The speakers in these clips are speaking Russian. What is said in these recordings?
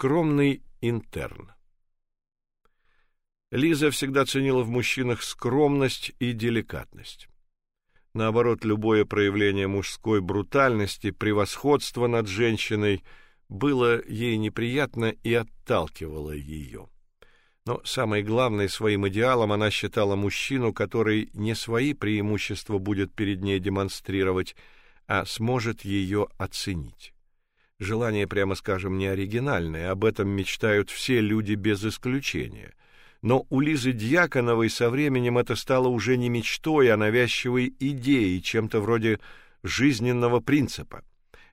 Скромный интерн. Лиза всегда ценила в мужчинах скромность и деликатность. Наоборот, любое проявление мужской брутальности, превосходства над женщиной было ей неприятно и отталкивало ее. Но самое главное своим идеалом она считала мужчину, который не свои преимущества будет перед ней демонстрировать, а сможет ее оценить. Желание, прямо скажем, не оригинальное, об этом мечтают все люди без исключения. Но у Лизы Дьяконовой со временем это стало уже не мечтой, а навязчивой идеей, чем-то вроде жизненного принципа.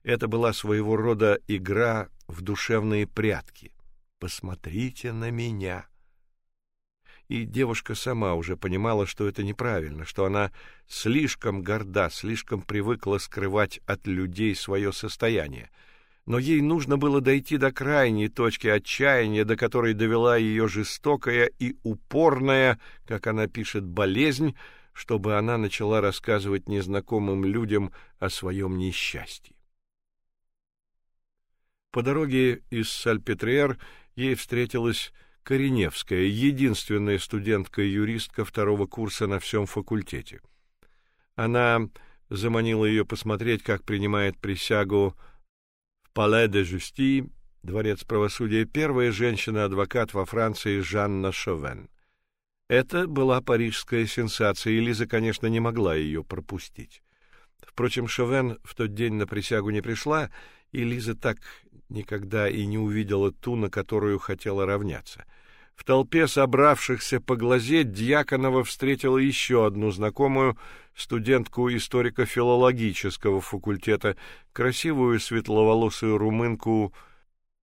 Это была своего рода игра в душевные прятки. Посмотрите на меня. И девушка сама уже понимала, что это неправильно, что она слишком горда, слишком привыкла скрывать от людей свое состояние но ей нужно было дойти до крайней точки отчаяния, до которой довела ее жестокая и упорная, как она пишет, болезнь, чтобы она начала рассказывать незнакомым людям о своем несчастье. По дороге из Сальпетриер ей встретилась Кореневская, единственная студентка-юристка второго курса на всем факультете. Она заманила ее посмотреть, как принимает присягу Пале де Жюсти, дворец правосудия, первая женщина-адвокат во Франции Жанна Шовен. Это была парижская сенсация, и Лиза, конечно, не могла ее пропустить. Впрочем, Шовен в тот день на присягу не пришла, и Лиза так никогда и не увидела ту, на которую хотела равняться — в толпе собравшихся поглазеть Дьяконова встретила еще одну знакомую студентку историко-филологического факультета, красивую светловолосую румынку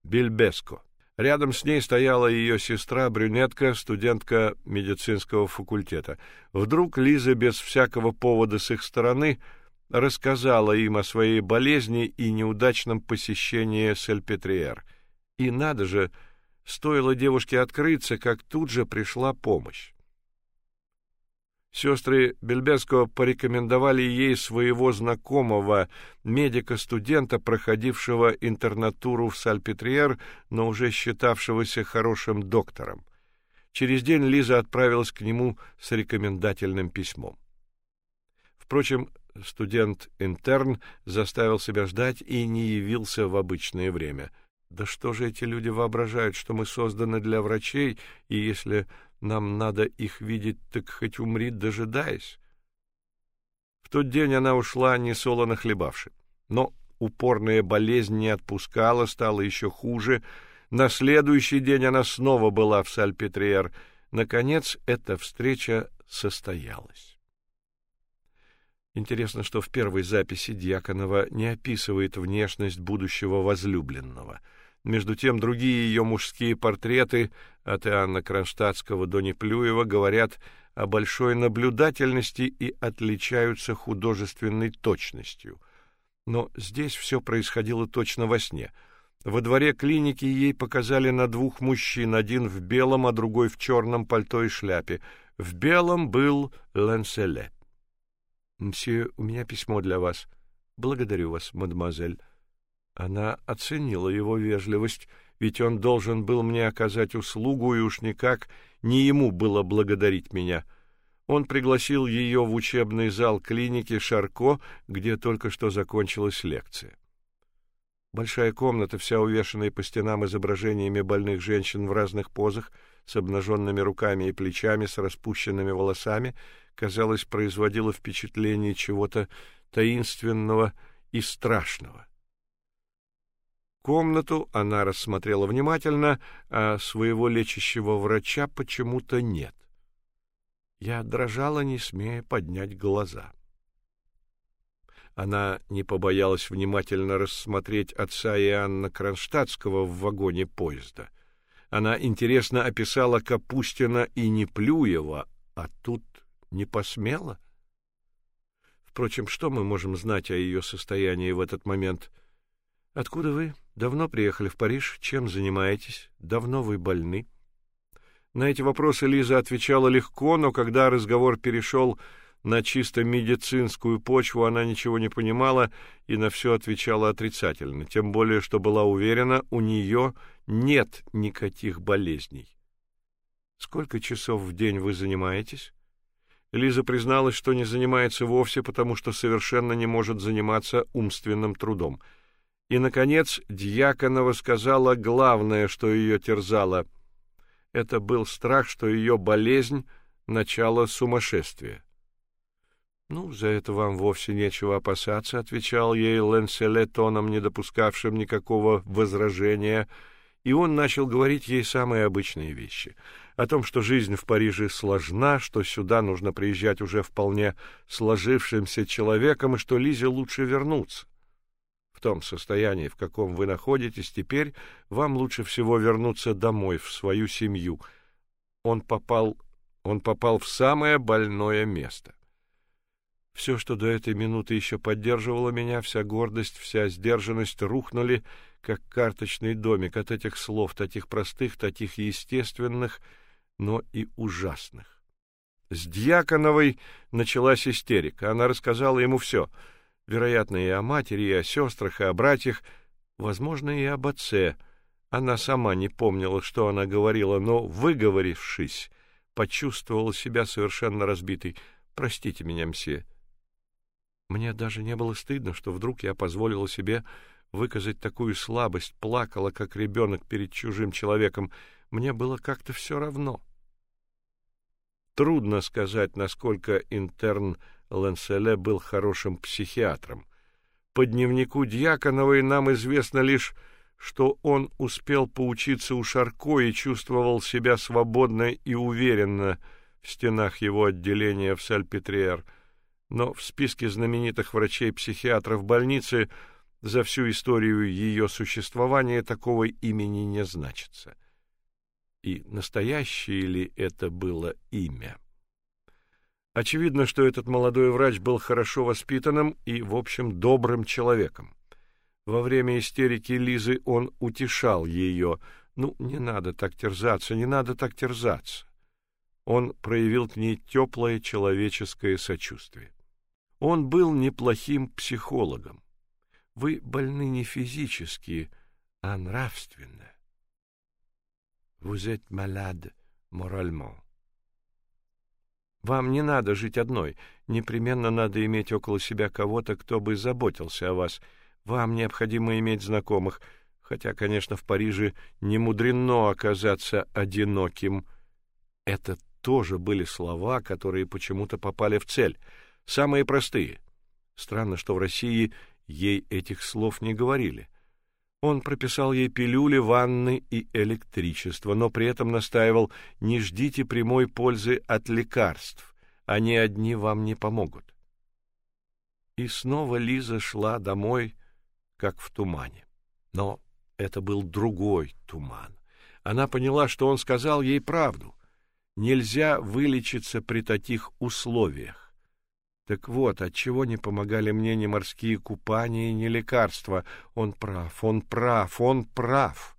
Бельбеско. Рядом с ней стояла ее сестра брюнетка, студентка медицинского факультета. Вдруг Лиза без всякого повода с их стороны рассказала им о своей болезни и неудачном посещении Сальпетриер. И надо же, Стоило девушке открыться, как тут же пришла помощь. Сестры Бельбеско порекомендовали ей своего знакомого, медика-студента, проходившего интернатуру в Сальпетриер, но уже считавшегося хорошим доктором. Через день Лиза отправилась к нему с рекомендательным письмом. Впрочем, студент-интерн заставил себя ждать и не явился в обычное время — да что же эти люди воображают, что мы созданы для врачей, и если нам надо их видеть, так хоть умри, дожидаясь? В тот день она ушла не солоно хлебавши. Но упорная болезнь не отпускала, стало еще хуже. На следующий день она снова была в Сальпетриер. Наконец эта встреча состоялась. Интересно, что в первой записи Дьяконова не описывает внешность будущего возлюбленного. Между тем другие ее мужские портреты от Иоанна Кронштадтского до Неплюева говорят о большой наблюдательности и отличаются художественной точностью. Но здесь все происходило точно во сне. Во дворе клиники ей показали на двух мужчин, один в белом, а другой в черном пальто и шляпе. В белом был Ланселе. «Мсье, у меня письмо для вас. Благодарю вас, мадемуазель». Она оценила его вежливость, ведь он должен был мне оказать услугу, и уж никак не ему было благодарить меня. Он пригласил ее в учебный зал клиники Шарко, где только что закончилась лекция. Большая комната, вся увешанная по стенам изображениями больных женщин в разных позах, с обнаженными руками и плечами, с распущенными волосами, казалось, производила впечатление чего-то таинственного и страшного. Комнату она рассмотрела внимательно, а своего лечащего врача почему-то нет. Я дрожала, не смея поднять глаза. Она не побоялась внимательно рассмотреть отца Иоанна Кронштадтского в вагоне поезда. Она интересно описала Капустина и Неплюева, а тут не посмела. Впрочем, что мы можем знать о ее состоянии в этот момент? Откуда вы? Давно приехали в Париж? Чем занимаетесь? Давно вы больны? На эти вопросы Лиза отвечала легко, но когда разговор перешел На чисто медицинскую почву она ничего не понимала и на все отвечала отрицательно, тем более что была уверена, у нее нет никаких болезней. Сколько часов в день вы занимаетесь? Лиза призналась, что не занимается вовсе, потому что совершенно не может заниматься умственным трудом. И наконец Дьяконова сказала главное, что ее терзало. Это был страх, что ее болезнь начало сумасшествия. Ну, за это вам вовсе нечего опасаться, отвечал ей Ленселе тоном, не допускавшим никакого возражения, и он начал говорить ей самые обычные вещи: о том, что жизнь в Париже сложна, что сюда нужно приезжать уже вполне сложившимся человеком и что Лизе лучше вернуться. В том состоянии, в каком вы находитесь теперь, вам лучше всего вернуться домой в свою семью. Он попал, он попал в самое больное место. Все, что до этой минуты еще поддерживало меня, вся гордость, вся сдержанность рухнули, как карточный домик от этих слов, таких простых, таких естественных, но и ужасных. С Дьяконовой началась истерика. Она рассказала ему все, вероятно, и о матери, и о сестрах, и о братьях, возможно, и об отце. Она сама не помнила, что она говорила, но, выговорившись, почувствовала себя совершенно разбитой. «Простите меня, мсье». Мне даже не было стыдно, что вдруг я позволила себе выказать такую слабость, плакала, как ребенок перед чужим человеком. Мне было как-то все равно. Трудно сказать, насколько интерн Ланселе был хорошим психиатром. По дневнику Дьяконовой нам известно лишь, что он успел поучиться у Шарко и чувствовал себя свободно и уверенно в стенах его отделения в Сальпетриер — но в списке знаменитых врачей-психиатров больницы за всю историю ее существования такого имени не значится. И настоящее ли это было имя? Очевидно, что этот молодой врач был хорошо воспитанным и, в общем, добрым человеком. Во время истерики Лизы он утешал ее. Ну, не надо так терзаться, не надо так терзаться. Он проявил к ней теплое человеческое сочувствие. Он был неплохим психологом. Вы больны не физически, а нравственно. Vous êtes malade moralement. Вам не надо жить одной, непременно надо иметь около себя кого-то, кто бы заботился о вас. Вам необходимо иметь знакомых, хотя, конечно, в Париже не мудрено оказаться одиноким. Это тоже были слова, которые почему-то попали в цель — самые простые. Странно, что в России ей этих слов не говорили. Он прописал ей пилюли, ванны и электричество, но при этом настаивал: "Не ждите прямой пользы от лекарств, они одни вам не помогут". И снова Лиза шла домой, как в тумане. Но это был другой туман. Она поняла, что он сказал ей правду. Нельзя вылечиться при таких условиях. Так вот, от чего не помогали мне ни морские купания, ни лекарства. Он прав, он прав, он прав.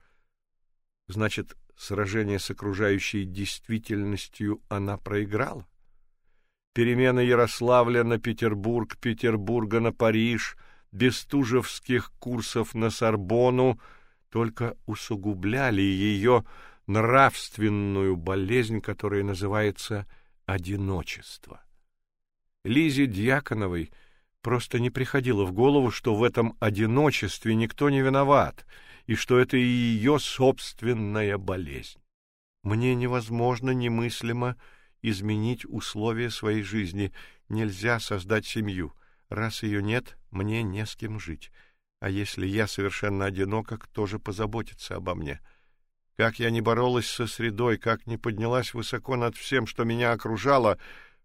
Значит, сражение с окружающей действительностью она проиграла. Перемена Ярославля на Петербург, Петербурга на Париж, бестужевских курсов на Сорбонну только усугубляли ее нравственную болезнь, которая называется одиночество. Лизе Дьяконовой просто не приходило в голову, что в этом одиночестве никто не виноват, и что это и ее собственная болезнь. Мне невозможно, немыслимо изменить условия своей жизни, нельзя создать семью. Раз ее нет, мне не с кем жить. А если я совершенно одинока, кто же позаботится обо мне? Как я не боролась со средой, как не поднялась высоко над всем, что меня окружало,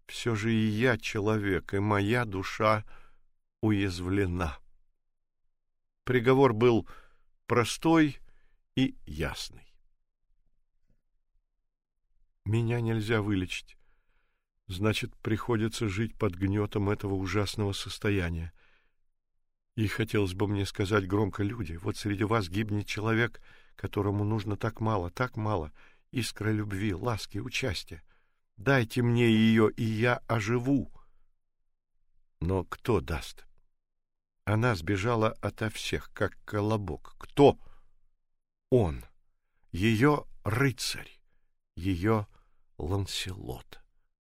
все же и я человек, и моя душа уязвлена. Приговор был простой и ясный. Меня нельзя вылечить. Значит, приходится жить под гнетом этого ужасного состояния. И хотелось бы мне сказать громко, люди, вот среди вас гибнет человек, которому нужно так мало, так мало искра любви, ласки, участия. Дайте мне ее, и я оживу. Но кто даст? Она сбежала ото всех, как колобок. Кто? Он. Ее рыцарь. Ее Ланселот.